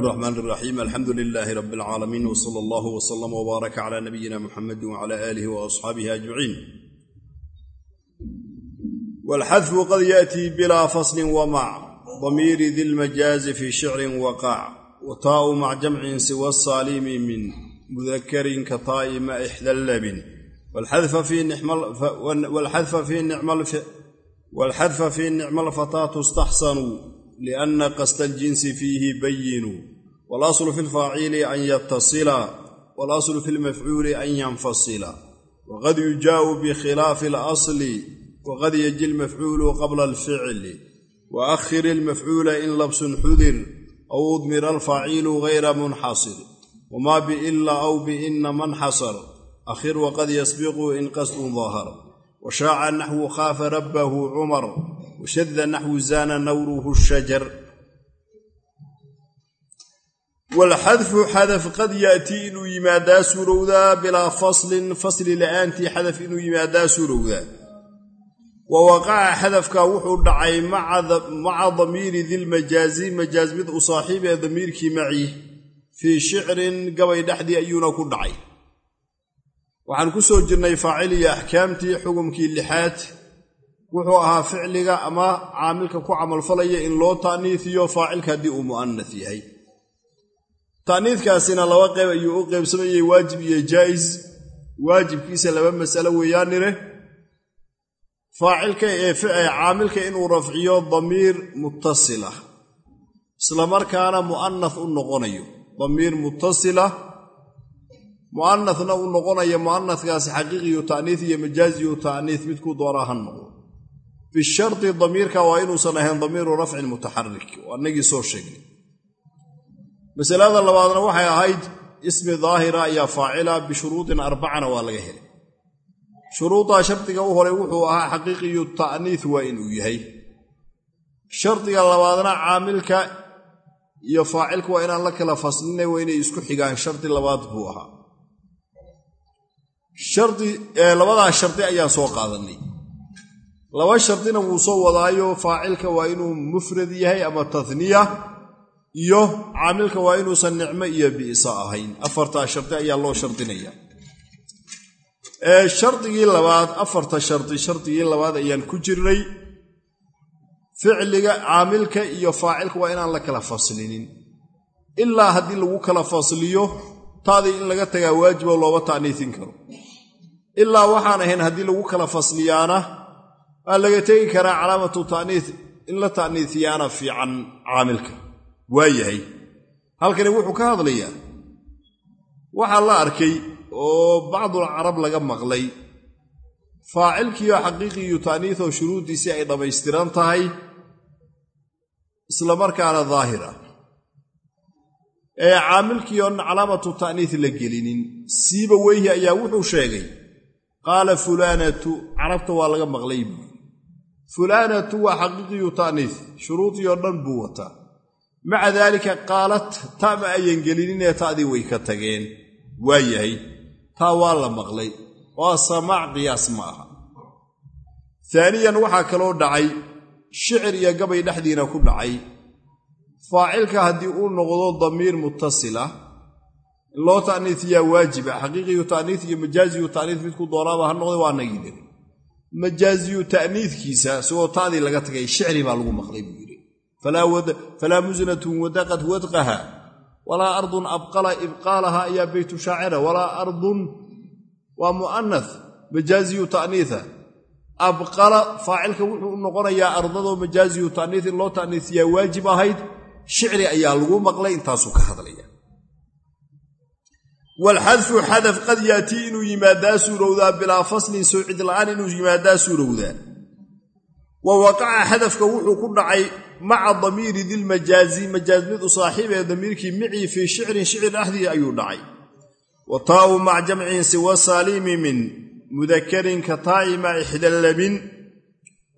الرحمن الرحيم الحمد لله رب العالمين وصلى الله وسلم وبارك على نبينا محمد وعلى آله وأصحابه أجمعين والحذف قد يأتي بلا فصل ومع ضمير ذي المجاز في شعر وقع وتاء مع جمع سوى الصالم من مذكر كطاء ما إحدى اللبن والحذف في نعم والحذف في نعم والحذف في نعم الفتاة استحسنوا لأن قصد الجنس فيه بين walaslu fi lfaaciili an yatasila walaslu fi lmafcuuli an yanfasila waqad yujaau bikhilaafi alasli waqad yeji lmafcuulu qabla alficli waakhir ilmafcuula in labsun xudir aw udmira alfaaciilu gayra munxasir wamaa biila aw biina manxasar akhir waqad yasbiqu in qasdun dahar washaaca naxwu khaafa rabbahu cumar washada naxwu zaana nawruhu shajar waalxadfu xadaf qad yaatii inuu yimaadaa suurowdaa bilaa faslin fasli la'aantii xadaf inuu yimaadaa suurowdaa wa waqaca xadafka wuxuu dhacay maca damiiri dilmajaazi majaaz mid u saaxiib ee damiirkii maci fii shicrin gabay dhexdii ayuuna ku dhacay waxaan ku soo jirnay faacil iyo axkaamtii xugumkii lixaad wuxuu ahaa ficliga ama caamilka ku camalfalaya in loo ta'niifiyo faacilka haddii uu mu'anaf yahay ta'niidkaasina laba qayb ayuu u qaybsamayey waajib iyo jaa'is waajibkiisa laba masalo weeyaanire faacilka ee caamilka inuu rafciyo damiir muttasilah islamarkaana mu'anas u noqonayo. Damiir muttasila. Mu'anasna u noqonaya mu'anaskaasi xaqiiqiyu ta'niis iyo majaaziyu ta'niis midkuu doonaa ha noqdo. Bishardi damiirka waa inuusan ahayn damiiru rafcin mutaxarik oo annagii soo sheegnay masalada labaadna waxay ahayd ismi daahira ayaa faacila bishuruudin arbacana waa laga helay. Shuruudaa shardiga u horay wuxuu ahaa xaqiiqiyu ta'niis waa inuu yahay. Shardiga labaadna caamilka iyo faacilka waa inaan la kala faslinay waa inay isku xigaan shardi labaad buu ahaa. Labadaa shardi ayaan soo qaadanay laba shardina wuu soo wadaayo faacilka waa inuu mufrad yahay ama taniya iyo caamilka waa inuusan nicmo iyo bi'sa ahayn. Afartaa shardi ayaa loo shardinaya. Shardigii labaad afarta shardi shardigii labaad ayaan ku jirnay. Ficliga caamilka iyo faacilka waa inaan la kala faslinin. Ilaa haddii lagu kala fasliyo taadii in laga tagaa waajibo looba ta'niisin karo. Ilaa waxaan ahayn haddii lagu kala fasliyaana waa laga tegi karaa calaamatu ta'niis in la ta'niisiyaana fiican caamilka waa yahay halkani wuxuu ka hadlayaa waxaa la arkay oo bacdul carab laga maqlay. Faacilkiioo xaqiiqiyu ta'niisoo shuruuddiisii ay dhammaystiran tahay islamarkaana daahir ah. Ee caamilkii oon calaamatu ta'niis la gelinin siiba weyhi ayaa wuxuu sheegay qaala fulaanatu carabta waa laga maqlay. Buui fulaanatu waa xaqiiqiyu ta'niis shuruudii dhan buu wataa maca daalika qaalat ta ma ayan gelininee ta'dii way ka tageen. Waa yahay. Taa waa la maqlay. Waa samaac qiyaas ma aha. Taaniyan waxaa kaloo dhacay. Shicir iyo gabay dhexdiina ku dhacay. Faacilka haddii uu noqdo damiir muttasila in loo ta'niisiyaa waajiba xaqiiqiyu ta'niis iyo majaaziyu ta'niis midku doonaaba ha noqday waa nagii dhiri majaaziyu ta'niidkiisa isagoo ta'dii laga tagay shicri baa lagu maqlay buu yidhi falaa musnatun wadaqat wadqaha walaa ardun abqala ibqaalaha ayaa beytu shaacira walaa ardun waa mu'anas majaaziyu ta'niisa abqala faacilka wuxuu u noqonayaa ardadoo majaaziyu ta'niis in loo ta'niisiyaa waajib ahayd shicri ayaa lagu maqlay intaasuu ka hadlaya walxadfu xadaf qad yaatii inuu yimaadaa suurowdaa bilaa faslin soo cid la'aan inuu yimaadaa suurowdaa wa waqaca xadafka wuxuu ku dhacay maca damiiri dilmajaazi majaaz mid u saaxiib ee damiirkii micii fii shicrin shicir dhexdii ayuu dhacay. Wa taa'u mac jamcin siwa saaliimi min mudakarin ka taa'i mac ixdallabin.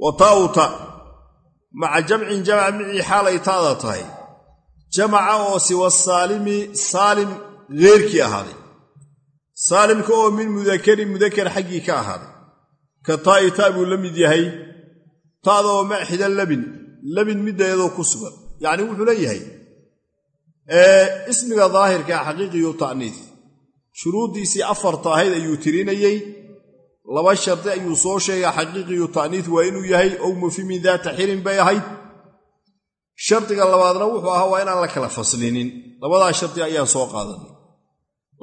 Wa taa'u ta maca jamcin jamac micii xaalay taada tahay. Jamaca oo siwa saalimi saalim heerkii ahaaday. Saalimka oo min mudakarin mudakar xaggii ka ahaaday. Ka taa'i ta buu la mid yahay. Taada oo maxida labin labin middeedoo ku sugan. Yacni wuxuu leeyahay ismiga daahirkaa xaqiiqiyu ta'niis shuruuddiisii afarta ahayd ayuu tirinayey laba shardi ayuu soo sheegay xaqiiqiyu ta'niis waa inuu yahay ow mufhimin daata xirin bay ahayd. Shardiga labaadna wuxuu ahaa waa inaan la kala faslinin. Labadaa shardi ayaan soo qaadanay.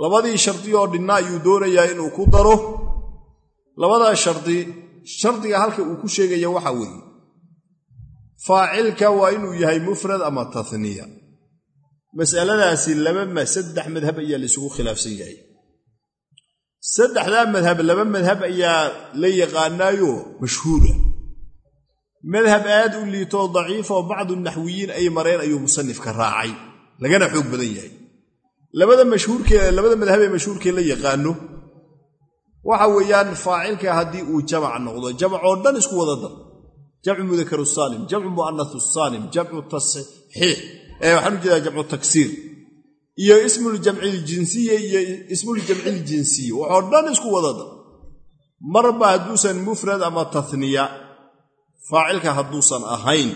Labadii shardi oo dhinna ayuu doonayaa inuu ku daro. Labadaa shardi shardiga halka uu ku sheegaya waxa weeye faacilka waa inuu yahay mufrad ama taniya masaladaasi saddex madhab ayaa laisugu khilaafsan yahay. Saddexdaa madhab laba madhab ayaa la yaqaanaayo mashhuura madhab aad u liitoo daciifoo bacdu naxwiyiin ay mareen ayuu musanifka raacay. Lagana xoog badan yahay. Labada mashhuurkee labada madhab ee mashhuurkee la yaqaano waxa weeyaan faacilka haddii uu jamac noqdo. Jamacoo dhan isku wada dar jamcu mudakaru saalim jamcu mu'anasu saalim jamcu tasxiix. Waxaan u jeedaa jamcu taksiir. Iyo ismuljamciljinsiye iyo ismuljamciljinsiye waxoo dhan isku wada dar marba hadduusan mufrad ama taniya faacilka hadduusan ahayn.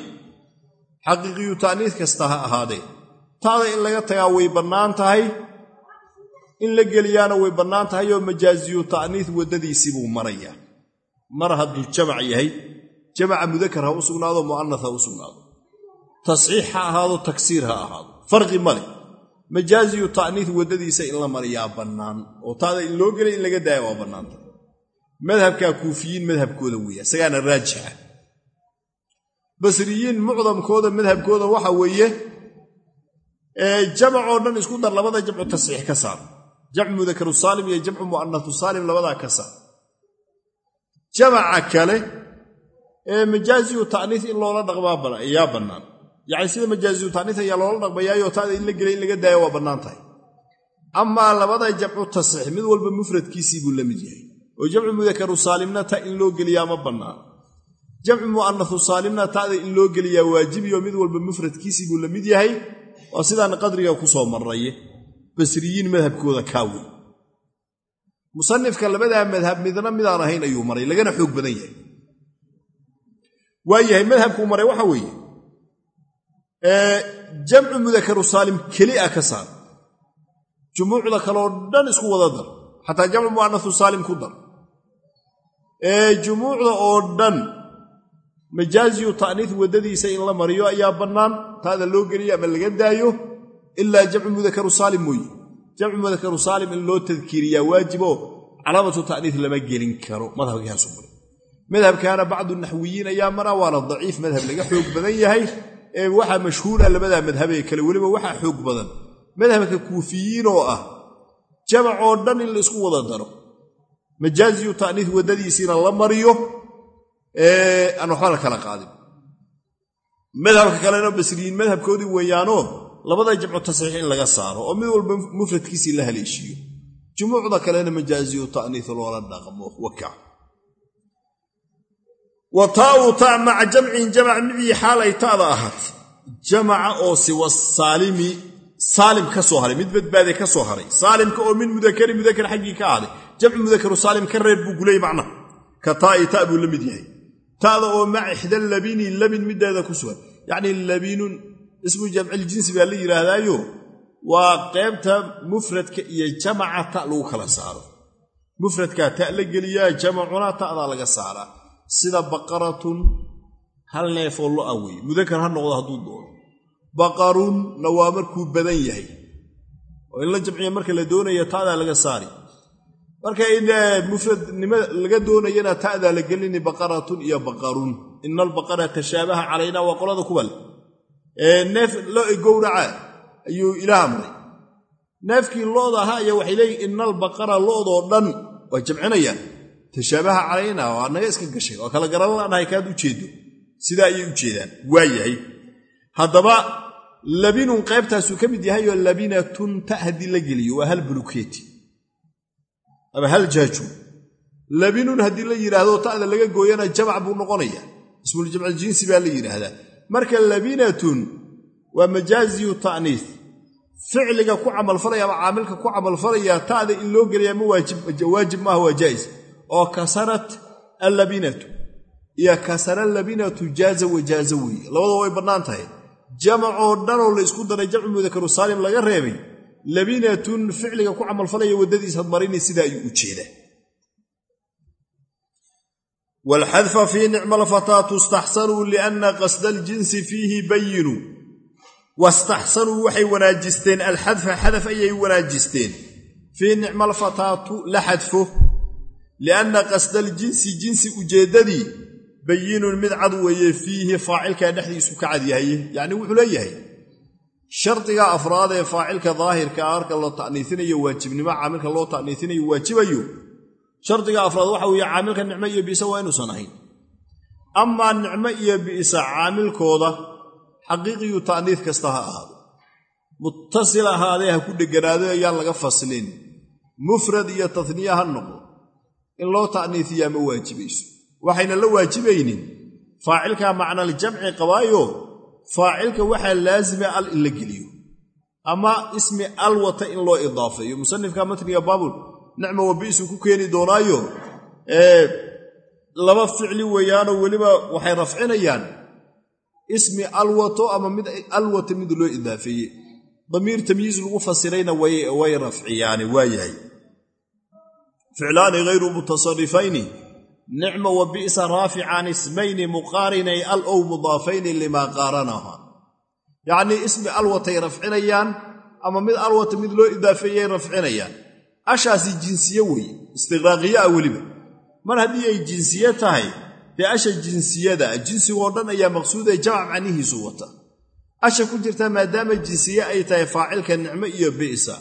Xaqiiqiyu ta'niis kasta ha ahaadee. Taada in laga tagaa way bannaan tahay in la geliyaana way bannaan tahay oo majaaziyu ta'niis waddadiisii buu marayaa mar hadduu jamac yahay jamaca mudakar ha u sugnaado mu'anas ha u sugnaado. Tasxiix ha ahaado taksiir ha ahaado. Farqi ma leh. Majaaziyu ta'niis waddadiisa in la mariyaa bannaan oo taada in loo gelay in laga daaya waa bannaanta madhabkaa kuufiyiin madhabkooda weeya isagaana raajixa. Basriyiin mucdamkooda madhabkooda waxa weeye jamacoo dhan isku dar labada jamcu tasxiix ka saar jamcu mudakaru saalim iyo jamcu mu'anasu saalim labadaa ka saar jamaca kale majaaziyu ta'niis in loola dhaqmaa ayaa bannaan. Yacni sida majaaziyu ta'niis ayaa loola dhaqmayaayo taada in la gelay in laga daaya waa bannaan tahay. Amaa labada jamcu tasxiix mid walba mufradkiisii buu la mid yahay. Oo jamcu mudakaru saalimna ta in loo geliyaa ma bannaan. Jamcu mu'anasu saalimna ta'da in loo geliyaa waajibiyo mid walba mufradkiisii buu la mid yahay. Waa sidaan qadriga ku soo marraye. Basriyiin madhabkooda kaawe musanifka labadaa madhab midna midaan ahayn ayuu maray lagana xoog badan yahay waa yahay madhabkuu maray waxa weeye jamcu mudakaru saalim kelia ka saar jumuucda kaloo dhan isku wada dar xataa jamcu mu'anasu saalim ku dar. Jumuucda oo dhan majaaziyu ta'niis waddadiisa in la mariyo ayaa bannaan taada loo geliyo ama laga daayo ilaa jamcu mudakaru saalim mooye. Jamcu mudakaru saalim in loo tadkiiriyaa waajibo calaamatu ta'niis lama gelin karo madhabkaasu maray madhabkaana bacdu naxwiyiin ayaa maraa waana daciif madhab laga xoog badan yahay. Ee waxaa mashhuura labadaa madhabee kale weliba waxaa xoog badan. Madhabka kuufiyiin oo ah jamacoo dhan in la isku wada daro. Majaaziyu ta'niis waddadiisiina la mariyo aan waxba la kala qaadin. Madhabka kalena basriyiin madhabkoodii weeyaanoo labada jamcu tasxiix in laga saaro oo mid walba mufradkiisii la haleeshiiyo. Jumuucda kalena majaaziyu loola dhaqmo waka wa taau ta maca jamcin jamac micii xaal ay ta'da ahaat jamaca oo siwa saalimi saalim ka soo haray mid badbaade ka soo haray. Saalimka oo min mudakari mudakar xaggii ka ahday jamcu mudakaru saalim ka reeb buu gulay macnaha ka taa'i ta buu la mid yahay. Ta'da oo maca ixda labini labin mideeda ku sugan. Yacnii labinun ismu jamciljinsi baa la yidhaahdaayo waa qaybta mufradka iyo jamaca ta lagu kala saaro. Mufradkaa ta la geliyaa jamacuna ta'daa laga saaraa sida baqaratun hal neefoo lo a weeye. Mudakar ha noqdo hadduu doono. Baqarunna waa markuu badan yahay. Oo in la jamciya marka la doonaya ta'daa laga saari. Marka in mufradnimo laga doonayana ta'daa la gelini baqaratun iyo baqarun. Ina albaqara tashaabaha calaynaa waa qolada kuba leh neef lo gowraca ayuu ilaah amray. Neefkii looda ahaa ayaa waxay leeyihiin ina albaqara loodoo dhan waa jamcinayaan tashaabaha calaynaa waa naga iska gashay waa kala garan laanahay kaad u jeedo. Sidaa ayay u jeedaan. Waa haddaba labinun qaybtaasuu ka mid yahay oo labinatun ta la geliyo waa hal bulukeeti. Ama hal jaaju. Labinun haddii la yidhaahdo ta'da laga gooyana jamac buu noqonaya. Ismuljamciljinsi baa la yidhaahdaa. Marka labinatun waa majaaziyu ta'niis. Ficliga ku camalfalaya ama caamilka ku camalfalaya ta'da in loo geliyaa ma waajib maaha waa jaa'is oo kasarat allabinatu. Iyo kasara labinatu jaaza wajaaza weeye labadoo way bannaan tahay. Jamacoo dhanoo la ysku daray jamcu mudakaru saalim laga reebay labinatun ficliga ku camalfalaya waddadiis hadmarini sida ayuu u jeedaa. Waalxadfa fii nicma alfataa tustaxsanuu lianna qasda aljinsi fiihi bayinu. Wastaxsanuu waxay wanaajisteen alxadfa xadaf ayay wanaajisteen. Fii nicma alfataatu la xadfo lianna qasda aljinsi jinsi ujeeddadii bayinun mid cad weeye fiihi faacilkaa dhexdiisu ka cadyahaye yacnii wuxuu leeyahay shardiga afraad ee faacilka daahirka arka loo ta'niisinayo waajibnimo caamilka loo ta'niisinayo waajibayo shardiga afraad waxa weeye caamilka nicmo iyo bi'sa waa inuusan ahayn amaa nicmo iyo bi'sa caamilkooda xaqiiqiyu ta'niis kasta ha ahaado muttasil ahaadee ha ku dheganaado ayaan laga faslin mufrad iyo tasniya ha noqdo in loo ta'niisiyaa ma waajibayso waxayna la waajibaynin. Faacilkaa macnaljamci qabaayo faacilka waxaa laasima al in la geliyo. Ama ismi al wata in loo idaafeeyo. Musanifka matniga baabul nicma wabi'su ku keeni doonaayo laba ficli weeyaanoo weliba waxay rafcinayaan. Ismi alwato ama mid alwata mid loo idaafeeye. Damiir tamyiis lagu fasirayna way rafciyaani waayahay ficlaani hayru mutasarifayni nicma wa bi'sa raaficaan ismayni muqaarinay al ow mudaafayni limaa qaaranaha. Yacnii ismi alwatay rafcinayaan ama mid alwata mid loo idaafeeyey rafcinayaan. Ashaasi jinsiye weeye istiqraaqiye ah weliba. Mar haddii ay jinsiye tahay dee asha jinsiyada jinsigoo dhan ayaa maqsuuday jamac macnihiisu wata. Asha ku jirta maadaama jinsiye ay tahay faacilka nicmo iyo bi'sa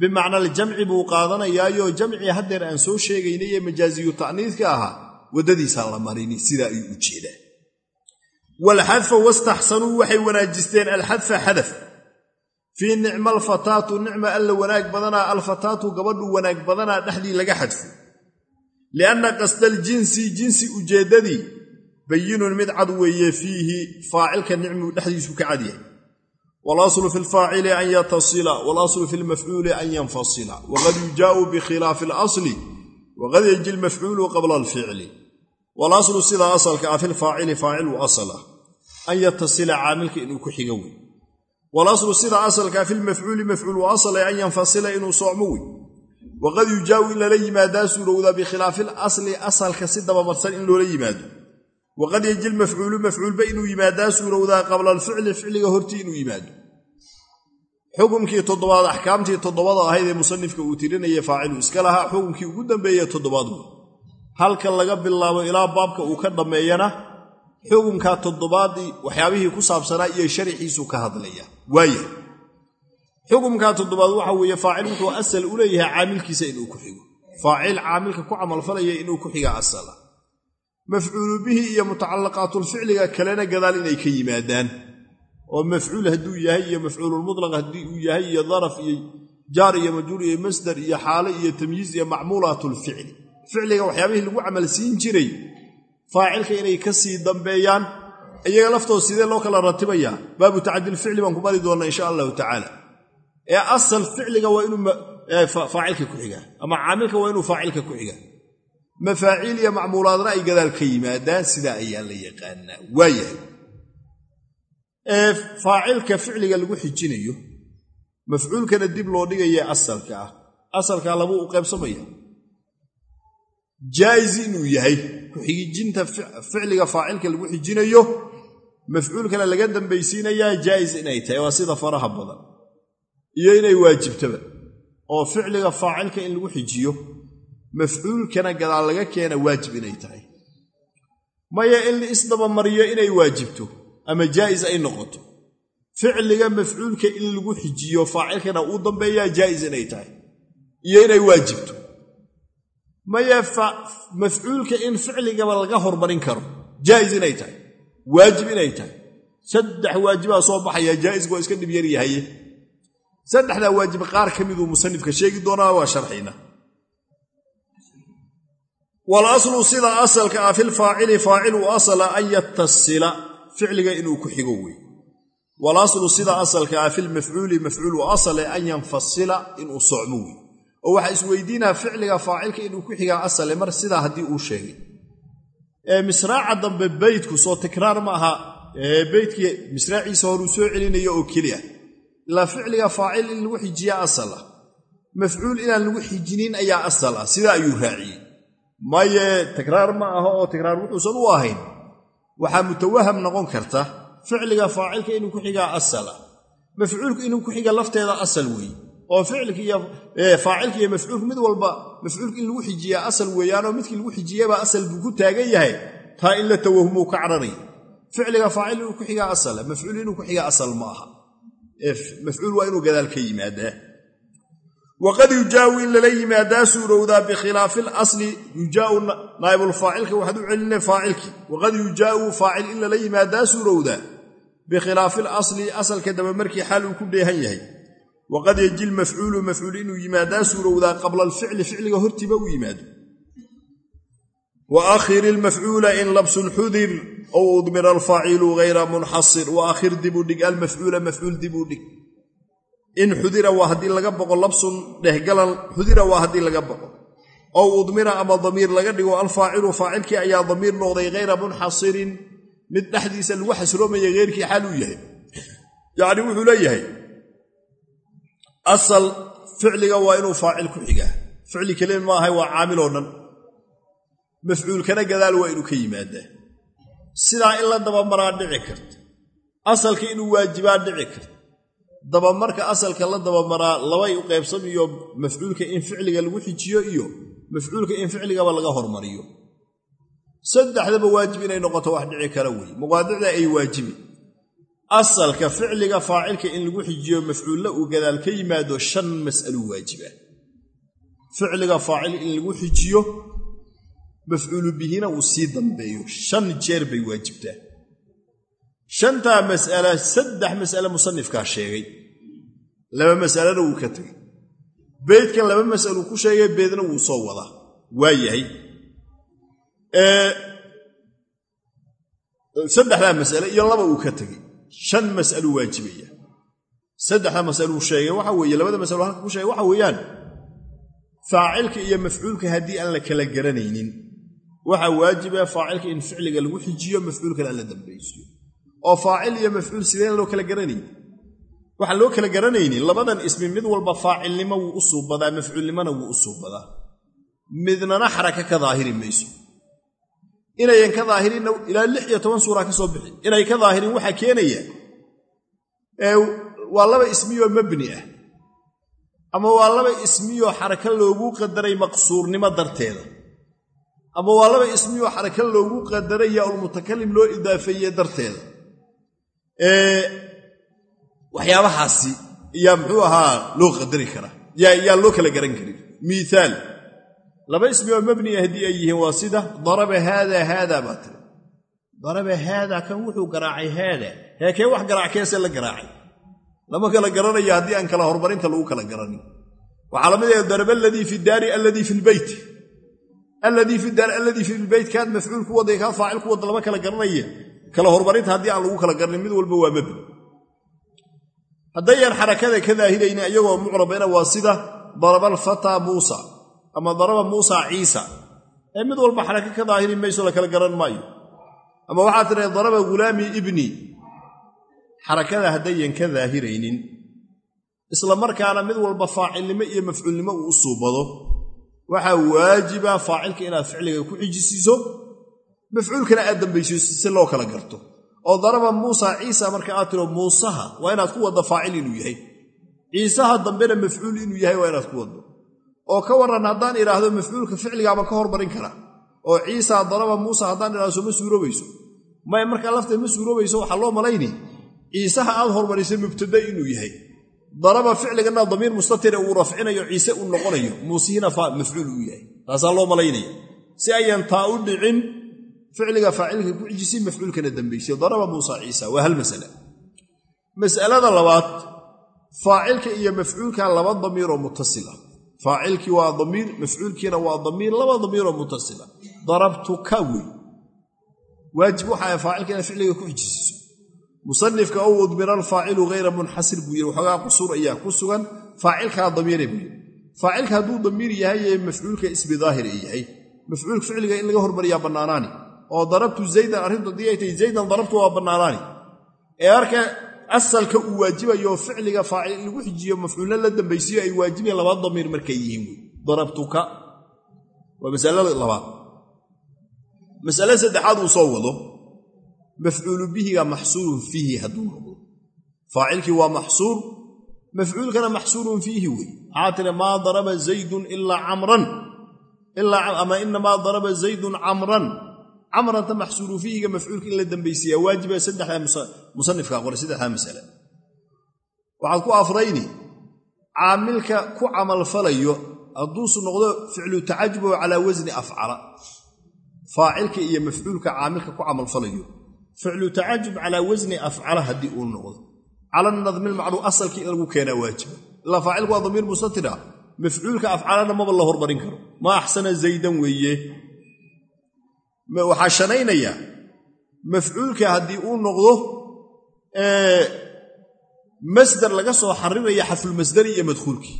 bimacnaaljamci buu qaadanayaayo jamcii haddeer aan soo sheegaynay ee majaaziyu ta'niidka ahaa waddadiisaan la marini sidaa ayuu u jeedaa. Waalxadfa wastaxsanuu waxay wanaajisteen alxadfa xadaf. Fii nicma alfataatu nicma alla wanaag badanaa alfataatu gabadhu wanaag badanaa dhexdii laga xadfo lianna qasdaljinsi jinsi ujeeddadii bayinun mid cad weeye fiihi faacilka nicmuu dhexdiisu ka cadyahay walaslu fi lfaacili an yatasila walaslu fi lmafcuuli an yanfasila waqad yujaau bikhilaafi alasli waqad yaji lmafcuulu qabla alficli walaslu sidaa asalka ah filfaacili faacilu asal ah an yatasila caamilka inuu ku xigo wey walaslu sidaa asalkaa filmafcuuli mafcuulu asale an yanfasila inuu soocmo wey waqad yujaau in lala yimaadaa suurowdaa bikhilaafi alasli asalka si dabamarsan in loola yimaado waqad yeji lmafcuulu mafcuulba inuu yimaadaa suurowdaa qabla alficli ficliga hortii inuu yimaado xukumkii toddobaad axkaamtii toddobada ahayd ee musanifka uu tirinaya faacilu iska lahaa xukumkii ugu dambeeye toddobaad wey halka laga bilaabo ilaa baabka uu ka dhammeeyana xukumkaa toddobaadii waxyaabihii ku saabsanaa iyo sharixiisu ka hadlaya waaya xukumkaa toddobaad waxa weeye faacil wuxuu asal u leeyahay caamilkiisa inuu ku xigo faacil caamilka ku camalfalaya inuu ku xiga mafcuulu bihi iyo mutacalaqaatulficliga kalena gadaal inay ka yimaadaan. oo mafcuul hadduu yahay iyo mafcuululmutlaq haddii uu yahay iyo daraf iyo jaar iyo majruur iyo masdar iyo xaale iyo tamyiiz iyo macmuulaatulficli ficliga waxyaabihii lagu camalsiin jiray faacilka inay ka sii dambeeyaan iyaga laftooda sidee loo kala ratibayaa? Baabu tacadilficli baan ku mari doonnaa insha allahu tacaala. Ee asal ficliga waa inuu faacilka ku xigaa ama caamilka waa inuu faacilka ku xigaa mafaaciil iyo macmuulaadna ay gadaal ka yimaadaan sidaa ayaa la yaqaanaa. Waayahay. Faacilka ficliga lagu xijinayo mafcuulkana dib loo dhigaya asalka ah. Asalkaa labuu u qaybsamaya. Jaa'is inuu yahay ku-xigijinta ficliga faacilka lagu xijinayo mafcuulkana laga dambaysiinayaa jaa'is inay tahay. Waa sida faraha badan. Iyo inay waajibtaba. Oo ficliga faacilka in lagu xijiyo mafcuulkana gadaal laga keena waajib inay tahay. Maya in la isdabamariyo inay waajibto ama jaa'is ay noqoto. Ficliga mafcuulka in lagu xijiyo faacilkana uu dambeeyaa jaa'is inay tahay iyo inay waajibto. Maya mafcuulka in ficligaba laga hormarin karo jaa'is inay tahay waajib inay tahay. Saddex waajibaa soo baxaya jaa'isku waa iska dhib yar yahaye saddexdaa waajib qaar ka miduu musanifka sheegi doonaa waa sharxayna walaslu sida asalka ah filfaacili faacilu asala an yatasila ficliga inuu ku xigo wey walaslu sida asalka ah filmafcuuli mafcuulu asale an yanfasila inuu socmo wey oo waxaa isweydiinaa ficliga faacilka inuu ku xigaa asale mar sidaa haddii uu sheegay. Ee misraaca dambe beydku soo tikraar ma aha beydkii misraaciisa horuu soo celinayo oo keli ah ilaa ficliga faacil in lagu xijiyaa asal ah mafcuul inaan lagu xijinin ayaa asal ah sidaa ayuu raaciyey maye takraar ma aha oo takraar wuxuusan u ahayn. Waxaa mutawaham noqon karta ficliga faacilka inuu ku xigaa asal. Ah mafcuulku inuu ku xiga lafteeda asal weeye oo faacilka iyo mafcuulku mid walba mafcuulka in lagu xijiyaa asal weeyaanoo midkii lagu xijiyabaa asal buu ku taagan yahay taa in la tawahumuu ka cararaya. Ficliga faacil inuu ku xigaa asala mafcuul inuu ku xigaa asal ma aha. Mafcuul waa inuu gadaal ka yimaadaa waqad yujaau in lala yimaadaa suurowdaa bikhilaafi lasli yujaau naa'ibulfaacilka waxaad u celinay faacilkii waqad yujaau faacil in lala yimaadaa suurowdaa bikhilaafi lasli asalka dabamarkii xaal uu ku dheehan yahay waqad yeji lmafcuulu mafcuul inuu yimaadaa suurowdaa qabla alficli ficliga hortiiba u yimaado wa akhir ilmafcuula in labsun xudir ow udmira alfaacilu hayra munxasir wa akhir dibuu dhig almafcuula mafcuul in xudira waa haddii laga boqo labsun dhehgalan xudira waa haddii laga boqo. Ow udmira ama damiir laga dhigo alfaacilu faacilkii ayaa damiir noqday hayra munxasirin. Mid dhexdiisa lagu xasroomaya heyrkii xaal uu yahay. Yacni wuxuu leeyahay asal ficliga waa inuu faacil ku xigaa ficli kelima ma ahay waa caamiloo dhan. Mafcuulkana gadaal waa inuu ka yimaadaa sidaa in la dabamaraa dhici karta. Asalka inuu waajibaa dhici karta dabamarka asalka la dabamaraa labay u qaybsamiyo mafcuulka in ficliga lagu xijiyo iyo mafcuulka in ficligaba laga hormariyo. Saddexdaba waajib inay noqoto wax dhici kara weeye muqaadicda ay waajibi. Asalka ficliga faacilka in lagu xijiyo mafcuulla uu gadaal ka yimaado shan mas'aluu waajiba ficliga faacil in lagu xijiyo mafcuulu bihina uu sii dambeeyo. Shan jeer bay waajibtaa shantaa mas'ala saddex mas'ale musanifkaa sheegay. Laba mas'alena wuu ka tegay. Beydkan laba mas'aluu ku sheegay beedna wuu soo wadaa. Waa yahay. Saddexdaa mas'ale iyo laba uu ka tegey shan mas'aluu waajibaya. Saddexda mas'aluu sheegay waxa weeye labada masalo halka ku sheegay waxa weeyaan. Faacilka iyo mafcuulka haddii aan la kala garanaynin. Waxaa waajiba faacilka in ficliga lagu xijiyo mafcuulkana aan la dambaysiyo oo faacil iyo mafcuul sideen loo kala garanayni waxaan loo kala garanaynin labadan ismi mid walba faacilnimo wuu u suubadaa mafcuulnimona wuu u suubadaa midnana xaraka ka daahiri mayso. Inayan ka daahirinna ilaa lix iyo toban suura ka soo bixi. Inay ka daahirin waxaa keenaya waa laba ismiyoo mabni ah ama waa laba ismiyoo xaraka loogu qadaray maqsuurnimo darteeda ama waa laba ismiyoo xaraka loogu qadaray yaaulmutakalim loo idaafeeye darteeda waxyaabahaasi yaa muxuu ahaa loo qadari karaa. Yaa loo kala garan karin. Miiaal laba ismi oo mabni ah haddii ay yihiin waa sida daraba haada haada baa tiri. Daraba haada kan wuxuu garaacay haada. Heekee wax garaackeese la garaacay? Lama kala garanaya haddii aan kala hormarinta lagu kala garanin. Waxaa la mid ah daraba aladii fi daari alladii fi lbeyt alladii fi daari alladii fi lbeyt kaad mafcuul ku wada kaad faacil ku wada lama kala garanaya kala hormarinta haddii aan lagu kala garanin mid walba waa mabni. Haddayaan xarakada ka daahiraynin iyagoo mucrabena waa sida daraba alfataa muusa ama daraba muusa ciisa. Ee mid walba xaraka ka daahiri mayso la kala garan maayo. Ama waxaa tira daraba ghulaami ibni. Xarakada haddayan ka daahiraynin. Isla markaana mid walba faacilnimo iyo mafcuulnimo uu u suubado. Waxaa waajiba faacilka inaad ficliga ku xijisiiso mafcuulkana aad dambaysiiso si loo kala garto. oo daraba muusa ciisa marka aad tiro muusaha waa inaad ku waddo faacil inuu yahay. Ciisaha dambena mafcuul inuu yahay waa inaad ku waddo. oo ka warran haddaan idhaahdo mafcuulka ficligaaba ka hormarin kara oo ciisa daraba muusa haddaan idhahdo soo ma suuroobayso maya markaa lafteed ma suuroobayso waxaa loo malayni ciisaha aad hormarisay mubtada inuu yahay. Daraba ficligana damiir mustatire uu rafcinayo ciise uu noqonayo muusihina mafcuul uu yahay. Taasaa loo malaynaya. Si ayan taa u dhicin ficliga faacilka ku cijisi mafcuulkana dambaysiyo daraba muusa ciisa waa hal masala mas'alada labaad faacilka iyo mafcuulka laba damiiroo mutasila. Faacilkii waa damiir mafcuulkiina waa damiir laba damiiroo mutasila. Darabtuka wey waajib waxaa faacilka inaad ficliga ku xijisiiso musanifka ow udmira alfaacilu hayra munxasir buu yidhi. Waxoogaa qusuur ayaa ku sugan. Faacilkaa damiire buu yidhi. Faacilka hadduu damiir yahay ee mafcuulka ismi daahir bannaanaani oo darabtu zaydan arrintu haddii ay tahay zaydan darabtu waa bannaanaani. Ee marka asalka uu waajibayo ficliga faacil lagu xijiyo mafcuulna la dambaysiyo ay waajibayan laba damiir markay yihiin darabtuka waa masalada labaad. Masale saddexaad uu soo wado mafcuulu bihiga maxsuurun fiihi hadduu noqdo. Faacilkii waa maxsuur mafcuulkana maxsuurun fiihi wey. Maxaa tiri maa daraba zaydun ilaa camran. Ama inamaa daraba zaydun camran camranta maxsuuru fiihiga mafcuulka in la dambaysiiya waajiba saddexdaa musanifka qoray saddexdaa masale. Waxaad ku afrayni caamilka ku camalfalayo hadduusu noqdo ficlu tacajub calaa wasni afcala. Faacilka iyo mafcuulka caamilka ku camalfalayo ficlu tacajub calaa wasni afcala haddii uu noqdo. Cala nadmi lmacruuf asalkii in lagu keenaa waajiba. Ilaa faacilku waa damiir mustatir ah mafcuulka afcalana maba la hormarin karo. Ma axsana zaydan weeye waxaa shanaynaya mafcuulka haddii uu noqdo masdar laga soo xariraya xarfulmasdari iyo madkhuulkii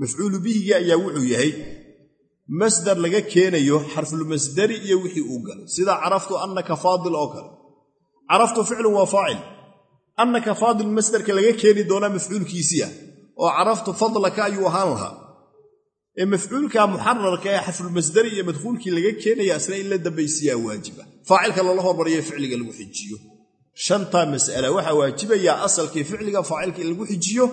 mafcuulu bihigii ayaa wuxuu yahay masdar laga keenayo xarfulmasdari iyo wixii uu galay. Sida caraftu annaka faadil oo kale. Caraftu ficlun waa faacil. Annaka faadil masdarka laga keeni doonaa mafcuulkiisii oo caraftu fadlaka ayuu ahaan lahaa ee mafcuulka muxararka ee xarfulmasdari iyo madkhuulkii laga keenaya asna in la dambaysiyaa waajiba. Faacilka lala hormariyo ficliga lagu xijiyo. Shantaa mas'ala waxaa waajibayaa asalkii ficliga faacilka in lagu xijiyo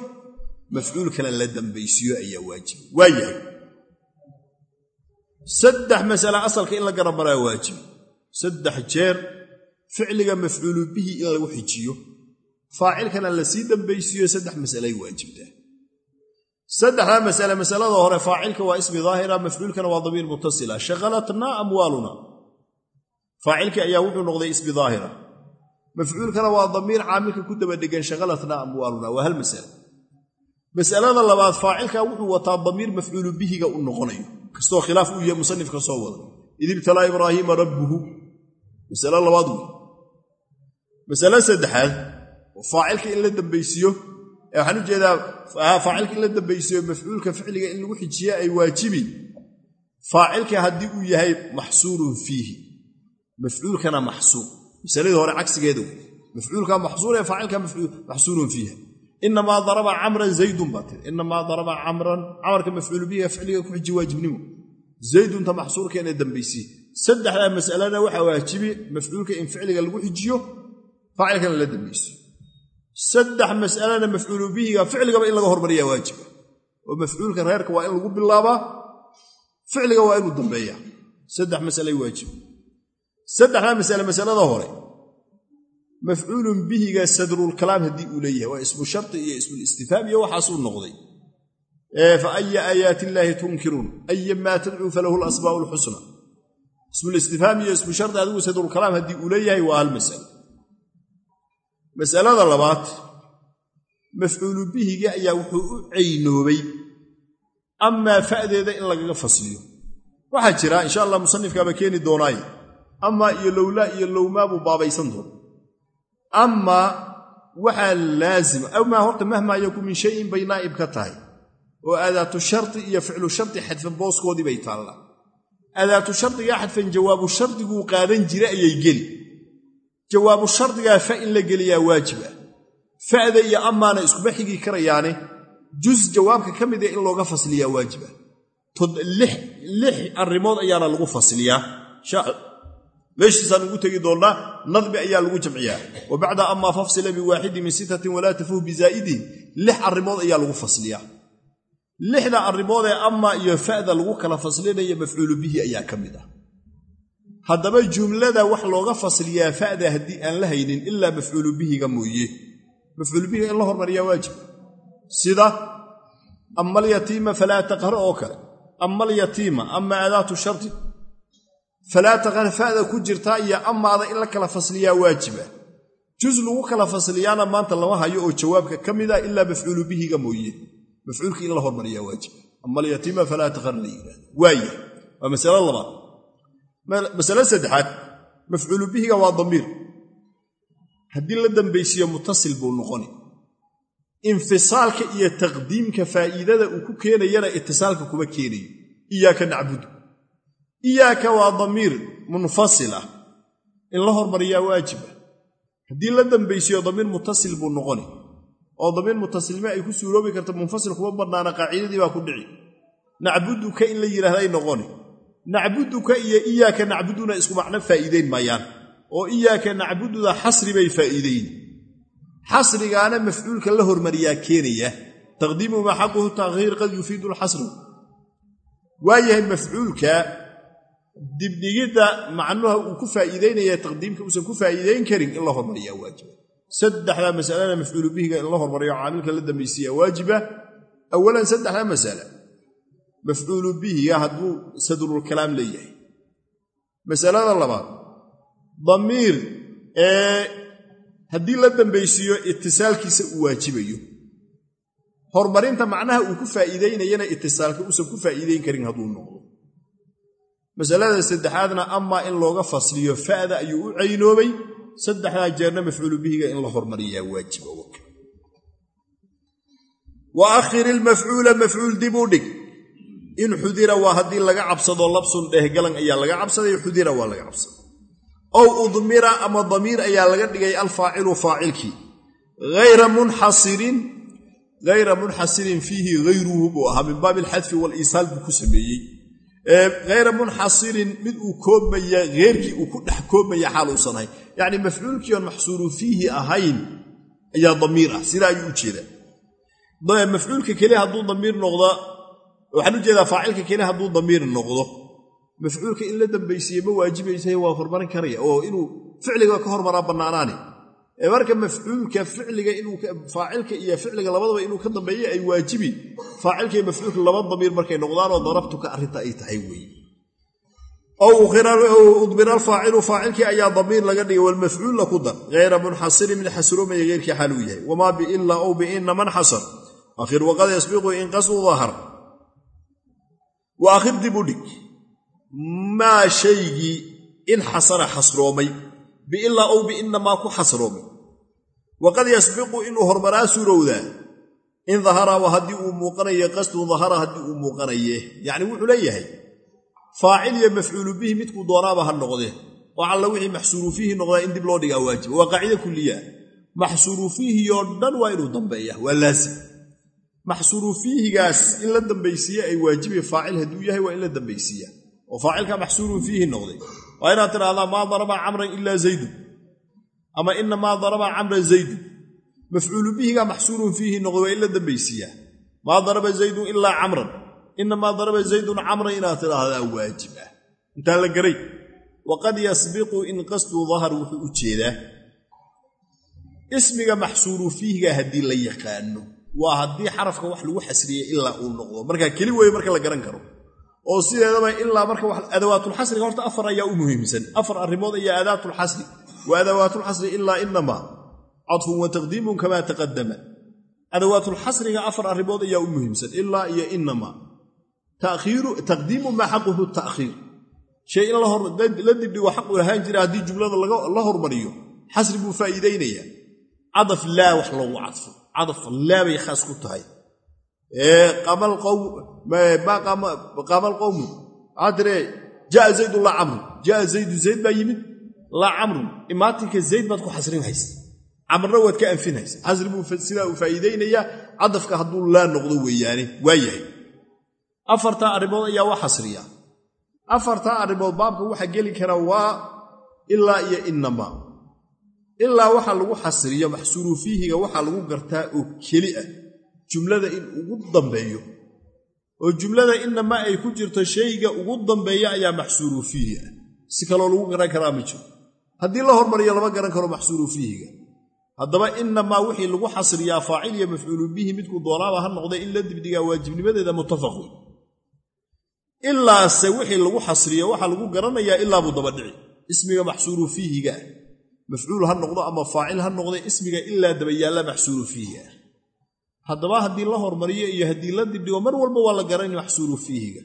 mafcuulkana la dambaysiyo ayaa waajiba waa yahay saddex masale asalka in la garamaraa waajiba saddex jeer ficliga mafcuulu bihi in lagu xijiyo. Faacilkana la sii dambaysiiyo saddex masalay waajibtaa saddexdaa masale masalada hore faacilka waa ismi daahira mafcuulkana waa damiir mutasila shaqalatna amwaaluna. Faacilkii ayaa wuxuu noqday ismi daahira. Mafcuulkana waa damiir caamilka ku daba dhegan shaqalatna amwaaluna. Waa hal masale. Masalada labaad faacilka wuxuu wataa damiir mafcuulu bihiga u noqonayo. Kastoo khilaaf uu yahay musanifka soo wada. Id ibtalaa ibraahiima rabbuhu. Masale labaad. Wey masale saddexaad faacilka in la dambaysiiyo waxaan u jeedaa faacilka la dambaysiyo mafcuulka ficliga in lagu xijiye ay waajibi. Faacilka haddii uu yahay maxsuurun fiihi. Mafcuulkana maxsuur masaladii hore cagsigeeda wey mafcuulka maxsuur ee faacilka maxsuurun fiiha inamaa daraba camran zaydun baa tiri. Inamaa daraba camran camarka mafcuulu bihiga ficliga ku xiji waajibnimo. Zaydunta maxsuurka inay dambaysiye saddexdaa masalana waxaa waajibi mafcuulka in ficliga lagu xijiyo faacilkana la dambaysiyo saddex masalana mafcuulu bihiga ficligaba in laga hormariyaa waajiba oo mafcuulka reerka waa in lagu bilaabaa ficliga waa inuu dambeeyaa saddex masalay waajiba saddexdaa masale masalada hore mafcuulun bihiga sadrulkalaam haddii uu leeyahay waa ismu sharti iyo ismulistifaam iyo waxaasuu noqday. Fa aya aayaati illaahi tunkiruun aya maa tadcuu falahu lasbaa'u lxusna ismulistifaam iyo ismu sharti adigu sadrulkalaam haddii uu leeyahay waa hal masalada labaad mafcuulu bihigii ayaa wuxuu u caynoobay amaa fa'deeda in lagaga fasliyo. Waxaa jira insha allah musanifkaaba keeni doonaaye amaa iyo lowlaa iyo lowmaa buu baabaysan doona amaa waxaa laazima amaa horta mahmaa yaku min shayin bay naa'ib ka tahay oo aadaatu shardi iyo ficlu shardi xadfan booskoodii bay taallaa. Aadaatu shardigaa xadfan jawaabu shardiguu qaadan jira ayay geli jawaabu shardigaa fa in la geliyaa waajiba. Fa'da iyo amaana iskuma xigi karayaane jus jawaabka ka mida in looga fasliyaa waajiba. Lix arrimood ayaana lagu fasliyaa. Meeshiisaan ugu tegi doonnaa nadmi ayaa lagu jamciyaa. Wa bacda amaa fafsila biwaaxidi min sittatin walaa tafuh bizaa'idin lix arrimood ayaa lagu fasliyaa. Lixda arrimood ee amaa iyo fa'da lagu kala faslinaya mafcuulu bihi ayaa ka mid ah haddaba jumlada wax looga fasliyaa fa'da haddii aan la haynin ilaa mafcuulu bihiga mooye. Mafcuulu bihiga in la hormariyaa waajib. Sida ama alyatiima falaa taqhar oo kale. Ama alyatiima ama adaatu shardi falaa taqhar fa'da ku jirtaa iyo amaada in la kala fasliyaa waajiba. Jus lagu kala fasliyaana maanta lama hayo oo jawaabka ka mida ilaa mafcuulu bihiga mooye. Mafcuulka in la hormariyaa waajiba ama alyatiima falaa taqhar la yidhahda waaya waa masalo labaad masale saddexaad mafcuulu bihiga waa damiir. Haddii la dambaysiiyo mutasil buu noqoni. Infisaalka iyo taqdiimka faa'iidada uu ku keenayana itisaalka kuma keenayo. Iyaaka nacbudu. Iyaaka waa damiir munfasil ah. In la hormariyaa waajiba haddii la dambaysiyo damiir mutasil buu noqoni. Oo damiir mutasilme ay ku suuroobi karta munfasil kuma bannaana qaacidadii baa ku dhici. Nacbuduka in la yidhaahday noqoni nacbuduka iyo iyaaka nacbuduna isku macno faa'iideyn maayaan oo iyaaka nacbududa xasri bay faa'iideyn xasrigaana mafcuulka la hormariyaa keenaya taqdiimu maa xaquhu takhiir qad yufiidu lxasru waayahay mafcuulka dibdhigidda macnuha uu ku faa'iideynaya taqdiimka uusan ku faa'iideyn karin in la hormariyaa waajiba. Saddexdaa masalana mafcuulu bihiga in la hormariyo caamilka la dambaysiiya waajiba. Awalan saddexdaa masala mafcuulu bihiga hadduu sadrulkalaam leeyahay. Masalada labaad damiir ee haddii la dambaysiiyo itisaalkiisa uu waajibayo. Horumarinta macnaha uu ku faa'iideynayana itisaalka uusan ku faa'iideyn karin hadduu noqdo. Masalada saddexaadna amaa in looga fasliyo fa'da ayuu u caynoobay. Saddexdaa jeerna mafcuulu bihiga in la hormariyaa waajiba wa akhir ilmafcuula mafcuul dib u dhig in xudira waa haddii laga cabsado labsun dhehgalan ayaa laga cabsaday xudira waa laga cabsaday. Ow udmira ama damiir ayaa laga dhigay alfaacilu faacilkii. Hayra munxasirin fiihi hayruhu buu ahaa min baabi alxadfi waliisaal buu ku sameeyey. Hayra munxasirin mid uu koobmaya heerkii uu ku dhex koobmaya xaal uusan ahayn yacni mafcuulkii maxsuuru fiihi ahayn ayaa damiir ah sidaa ayuu u jeedaa. Mafcuulka keliya hadduu damiir noqdo waxaan u jeedaa faacilka keliya hadduu damiir noqdo. Mafcuulka in la dambaysiiye ma waajibaysahe waa hormarin karaya oo inuu ficliga ka hormaraa bannaanaani. Marka mafcuulka ficliga faacilka iyo ficliga labadaba inuu ka dambeeya ay waajibi faacilka iyo mafcuulka laba damiir markay noqdaanoo darabtuka arrinta ay tahay weeye ow udmira alfaacilu faacilkii ayaa damiir laga dhigay walmafcuulla ku dar. Hayra munxasirin mid xasroomaya heyrkii xaaluu yahay. Wamaa biila ow biina manxasar akhir waqad yasbiqu in qasdu dahar wa akhir dib u dhig. Maa shaygii in xasara xasroomay biilaa ow biinamaa ku xasroomay. Waqad yasbiqu inuu hormaraa suurowdaa. In dahara haddii uu muuqanaye qasdu dahara haddii uu muuqanaye. Yacni wuxuu leeyahay faacil iyo mafcuulu bihi midkuu doonaaba ha noqdee. Oo alla wixii maxsuuru fiihi noqdaa in dib loo dhigaa waajiba waa qaacide kulliya. Maxsuuru fiihiyoo dhan waa inuu dambeeya waa laasim maxsuuru fiihigaas in la dambaysiiye ay waajibe faacil hadduu yahay waa in la dambaysiiya. Oo faacilka maxsuurun fiihi noqday. Waa inaad tidhahdaa maa daraba camran ilaa zaydun ama inamaa daraba camran zaydun mafcuulu bihiga maxsuurun fiihi noqday waa in la dambaysiiyaa maa daraba zaydun ilaa camran inamaa daraba zaydun camran inaad tidhaahdaa waajib ah intaan la garay. Waqad yasbiqu in qasdu dahar wuxuu u jeedaa. Ismiga maxsuuru fiihiga haddii la yaqaano waa haddii xarafka wax lagu xasriyey ilaa uu noqdo. Markaa keli weeye marka la garan karo. Oo sideedaba ilaa marka adawaatulxasriga horta afar ayaa u muhiimsan. Afar arrimood ayaa adaatulxasri wa adawaatulxasri ilaa inamaa cadfun wa taqdiimun kamaa taqadama adawaatulxasriga afar arrimood ayaa u muhiimsan. Ilaa iyo inamaa taqdiimu maa xaquhu ta'khiir. Shay in la dibdhigo xaqu lahaan jira haddii jumlada la hormariyo xasri buu faa'iidaynayaa cadaf laa wax loogu cadfo cadaf laa bay khaas ku tahay. Qaama alqowmu waxaa tire jaa zaydun laa camrun jaa zaydu zayd baa yimid laa camrun imaatinka zayd baad ku xasrin haysa camrna waad ka anfin haysa xasri buu sidaa uu faa'iidaynayaa cadafka hadduu laa noqdo weeyaane waa yahay. Afartaa arrimood ayaa waa xasriya. Afartaa arrimood baabka waxa geli kara waa ilaa iyo inamaa ilaa waxa lagu xasriyo maxsuuru fiihiga waxaa lagu gartaa oo keli ah. Jumlada in ugu dambeeyo. Oo jumlada inamaa ay ku jirto shayga ugu dambeeya ayaa maxsuuru fiihi ah. Si kaloo lagu garan karaa ma jiro. Haddii la hormariyo lama garan karo maxsuuru fiihiga. Haddaba inamaa wixii lagu xasriyaa faacil iyo mafcuulu bihi midkuu doonaaba ha noqday in la dibdhigaa waajibnimadeeda muttafaq wey ilaase wixii lagu xasriyo waxaa lagu garanayaa ilaabuu dabadhici ismiga maxsuuru fiihiga ah mafcuul ha noqdo ama faacil ha noqde ismiga ilaa dabayaalla maxsuuru fiihi ah haddaba haddii la hormariyo iyo haddii la dibdhigo mar walba waa la garanay maxsuuru fiihiga.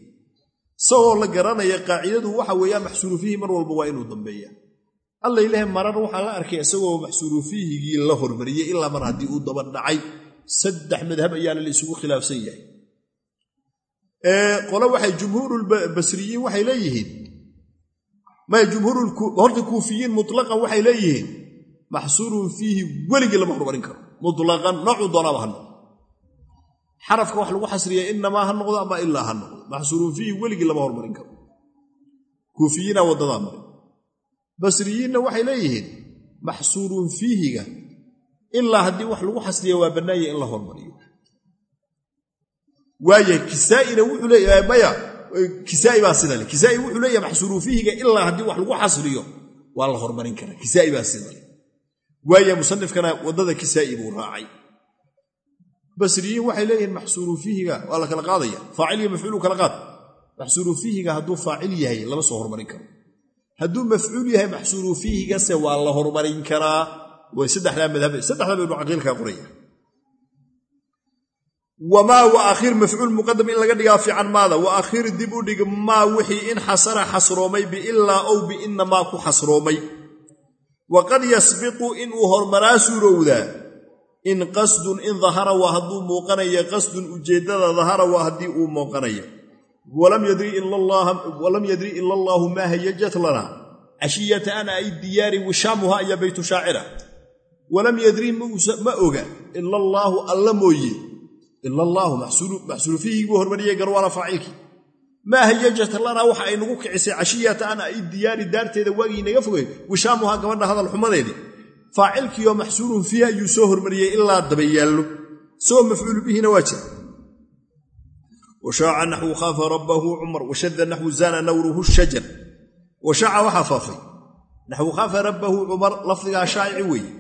Isagoo la garanaya qaacidadu waxa weeyaan maxsuuru fiihi mar walba waa inuu dambeeya. Alla ilaahay marar waxaa la arkay isagoo maxsuuru fiihigii la hormariyey ilaa mar haddii uu daba dhacay. Saddex madhab ayaana la isugu khilaafsan yahay. Qole waxay jumhuurulbasriyiin waxay leeyihiin jumhuurhorta kuufiyiin mutlaqan waxay leeyihiin maxsuurun fiihi weligii lama hormarin karo. Mutlaqan noocuu doonaaba ha noqdo. Xarafka wax lagu xasriya inamaa ha noqdo ama ilaa ha noqdo. Maxsuurun fiihi weligii lama hormarin karo. Kuufiyiina waddadaa maray basriyiinna waxay leeyihiin maxsuurun fiihiga ilaa haddii wax lagu xasriya waa bannaanya in la hormariyo waaya kisaa'ina wuxuu baa sida le kisaa'i wuxuu leeyahay maxsuurun fiihiga ilaa haddii wax lagu xasriyo waa la hormarin karaa. Kisaa'i baa sida le waaya musanifkana waddada kisaa'i buu raacay. Basriyiin waxay leeyihiin maxsuurun fiihiga waa la kala qaadaya. Faacil iyo mafcuulu kala qaad. Maxsuurun fiihiga hadduu faacil yahay lama soo hormarin karo. Hadduu mafcuul yahay maxsuurun fiihigase waa la hormarin karaa. Saddexdaa madhab saddexdaa baynu caqiilkaa qoraya wamaa wa akhir mafcuul muqadam in laga dhigaa fiican maada wa akhir dib u dhig maa wixii in xasara xasroomay biilaa ow biinamaa ku xasroomay waqad yasbiqu inuu hormaraa suurowdaa in qasdun in dahara waa hadduu muuqanaya qasdun ujeeddada dahara waa haddii uu muuqanaya walam yadri ila allaahu maa hayajat lana cashiyata ana ay diyaari wishaamuha ayaa baytu shaacira walam yadri ma oga ila allaahu alla mooye ila allaahu maxsuuru fiihi buu hormariyey garwaala faacilkii. Maa hayajat lana waxa ay nagu kicisay cashiyata ana ay diyaari daarteeda waagii naga fogey wishaamuha gabadha hadal xumadeedii. Faacilkiioo maxsuurun fiihi ayuu soo hormariyey ilaa daba yaallo soo mafcuulu bihina waa jira. Washaaca naxwu khaafa rabbahu cumar washadda naxwu zana nawruhu shajar washaaca waxaa faafay. Naxwu khaafa rabbahu cumar lafdigaa shaa'ici weeye.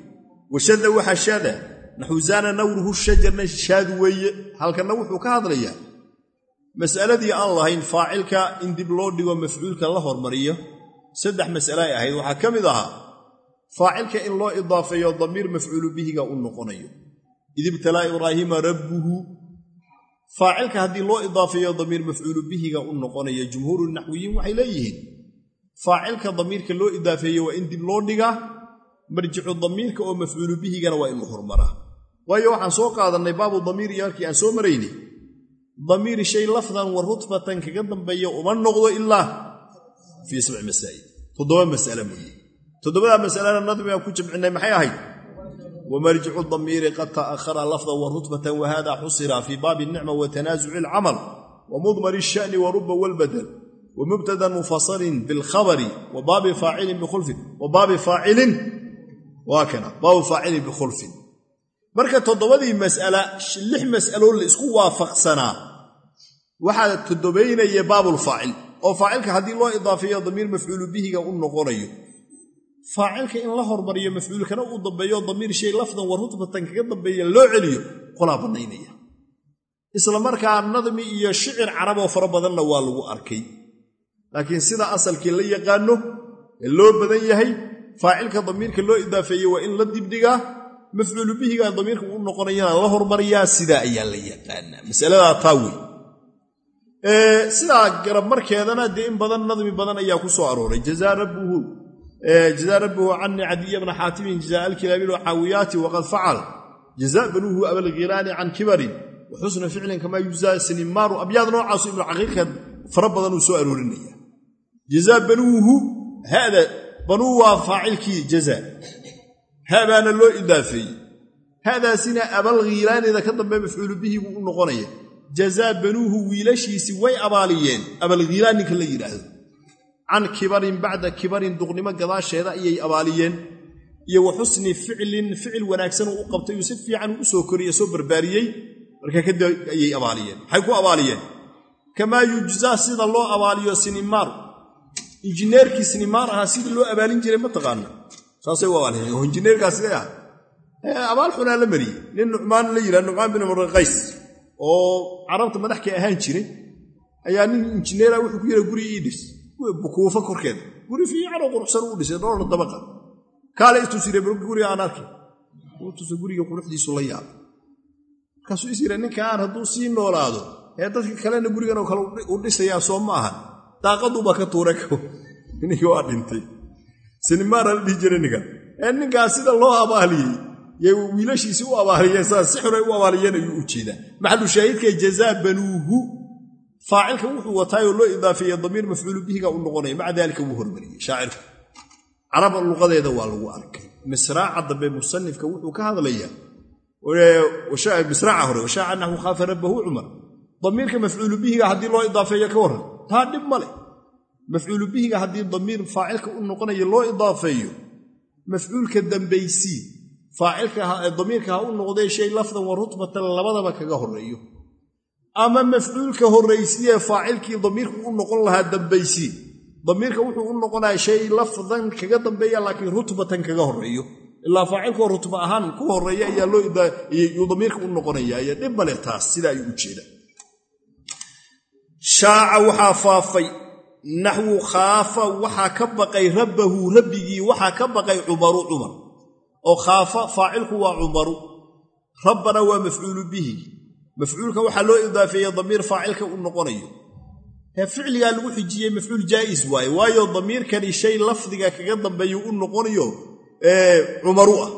Washadda waxaa shaada naxwu zana nawruhu shajarna shaadu weeye. Halkanna wuxuu ka hadlayaa mas'aladii aan lahayn faacilka in dib loo dhigo mafcuulka la hormariyo. Saddex mas'ale ay ahayd. Waxaa ka mid ahaa faacilka in loo idaafeeyo damiir mafcuulu bihiga u noqonayo. Id ibtalaa ibraahiima rabbuhu. Faacilka haddii loo idaafeeyo damiir mafcuulu bihiga u noqonaya jumhuuru naxwiyiin waxay leeyihiin faacilka damiirka loo idaafeeye waa in dib loo dhigaa marjicu damiirka oo mafcuulu bihigana waa in hormaraa waayo waxaan soo qaadannay baabu damiir iyo halkii aan soo maraynay damiir shay lafdan wa rutbatan kaga dambeeya uma noqdo ilaa fii sabci masaa'il toddoba mas'ale mooye. Toddobadaa masalena nadmiga ku jamcinay maxay ahayd? Wamarjicu damiiri qad ta'ahara lafdan wa rutbatan wahada xusira fii baabi nicma wa alcamal wa mudmar isha'ni wa ruba walbadel bilkhabari wa faacilin bikhulfin wa faacilin waa kana baabu faacilin bikhulfin marka toddobadii mas'ala lix mas'aloo la isku waafaqsanaa. Waxaa toddobaynaya baabulfaacil oo faacilka haddii loo idaafeeyo damiir mafcuulu bihiga u noqonayo. Faacilka in la hormariyo mafcuulkana uu dambeeyo damiir shay lafdan wa rutbatan kaga dambeeya loo celiyo qolaa bannaynaya isla markaa nadmi iyo shicir caraboo fara badanna waa lagu arkay. Laakiin sida asalkii la yaqaano ee loo badan yahay faacilka damiirka loo idaafeeye waa in la dibdhigaa mafcuulu bihiga damiirka u noqonayana la hormariyaa sidaa ayaa la yaqaanaa masaladaa taa wey sidaa garab dee in badan nadmi badan ayaa ku soo arooray. Jazaa rabbuhu canii cadiya bna xaatimin jazaa alkilaabil caawiyaati waqad facal jazaa banuuhu abalghilaani can kibarin wa xusna ficlin kamaa yujzaa sinimaaru. Abyaad noocaasu ibnu caqiilka fara badan uu soo aroorinaya. Jazaa banuuhu hada banuu waa faacilkii jazaa habaana loo idaafeeyey hadaasina abalghiilaanida ka dambe mafcuulu bihi buu u noqonaya. Jazaa banuuhu wiilashiisii way abaaliyeen. Abalghiilaan ninka la yidhaahdo. Can kibarin bacda kibarin duqnimo gadaasheeda ayay abaaliyeen. Iyo wa xusni ficlin ficil wanaagsanuu u qabtay uu si fiican u soo koriye soo barbaariyey. Markaa kadib ayay abaaliyeen. Maxay ku abaaliyeen? Kamaa yujzaa sida loo abaaliyo sinimaar. Injineerkii sinimaar ahaa sidii loo abaalin jiray mataqaana saasay u abaaliyeen oo injineerkaa sidee ah abaal xunaa la mariyey. Nin nucmaan la yidhaha nucmaan bin muraqays oo carabta madaxka ahaan jiray ayaa nin injineera wuxuu ku yidha guri ii dhis. Bukuufo korkeeda guri fiicanoo quruxsan uu dhisay dhowrna dabaqa kaale itusire guriga aan arkay. Uu tusa guriga quruxdiisu la yaabay. Markaasuu is yira ninkaan hadduu sii noolaado ee dadka kalena guriganoo kale u dhisayaa soo ma aha daaqaduuba ka tuure ninkii waa dhintay sinimaara la dhihi jira ninkan ee ninkaas sida loo abaaliyey yay wiilashiisii u abaaliyeen saa si u abaaliyeen ayuu u jeedaa. Maxalu shaahidka jazaa banuuhu faacilka wuxuu wataayoo loo idaafeeye damiir mafcuulu bihiga u noqonaya maca daalika wuu hormariyey shaacirku carab luqadeeda waa lagu arkay. Misraaca dambe musanifka wuxuu ka hadlayaa misraaca hore washaaca naxwu khaafa rabbahu cumar. Damiirka mafcuulu bihiga haddii loo idaafeeyo ka warran taa dhib ma leh mafcuulu bihiga haddii damiir faacilka u noqonayo loo idaafeeyo mafcuulka dambaysii damiirka ha u noqdee shay lafdan wa rutbatan labadaba kaga horeeyo ama mafcuulka horraysiye faacilkii damiirku u noqon lahaa dambaysii damiirka wuxuu u noqonaya shay lafdan kaga dambeeya laakiin rutbatan kaga horeeyo ilaa faacilkoo rutba ahaan ku horreeya ayaa damiirka u noqonaya dhib male taas sida ayuu u jeeda naxwu khaafa waxaa ka baqay rabbahu rabbigii waxaa ka baqay cumaru cumar. Oo khaafa faacilku waa cumaru. Rabbana waa mafcuulu bihi. Mafcuulka waxaa loo idaafeeye damiir faacilka u noqonayo. Ficligaa lagu xijiyey mafcuul jaa'is waaye waayo damiirkani shay lafdiga kaga dambeeyu u noqonayo cumaru ah.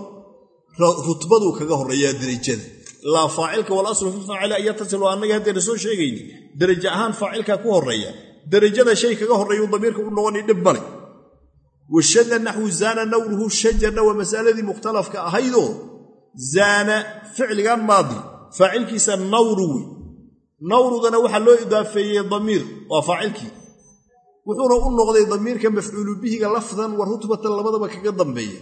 Rutbaduu kaga horreeyaa derajada ilaa faacilka walaslu fi faacili an yatasilu annaga haddayna soo sheegayni deraja ahaan faacilka ku horreeya derajada shay kaga horreeyu damiirka u noqonay dhib male washada naxwu zaana nawruhu shajarna waa masaladii mukhtalafka ahaydoo zaana ficligan maadi faacilkiisa nawru wey nawrudana waxaa loo idaafeeyey damiir waa faacilkii. Wuxuuna u noqday damiirka mafcuulu bihiga lafdan wa rutbatan labadaba kaga dambeeya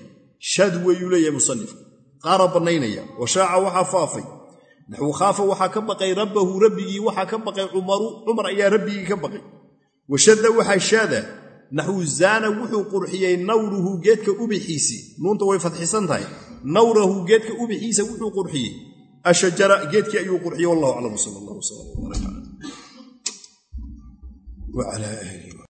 shad weeyuu leeyahay musanifku qaara bannaynaya wa shaaca waxaa faafay. Naxwu khaafa waxaa ka baqay rabbahu rabbigii waxaa ka baqay cumaru. Cumar ayaa rabbigii ka baqay washadda waxaa shaada naxwu zaana wuxuu qurxiyey nawruhu geedka ubixiisii nuunta way fadxisan tahay. Nawrahu geedka ubixiisa wuxuu qurxiyey. Ashajara geedkii ayuu qurxiyey wallahu aclam sal allah cala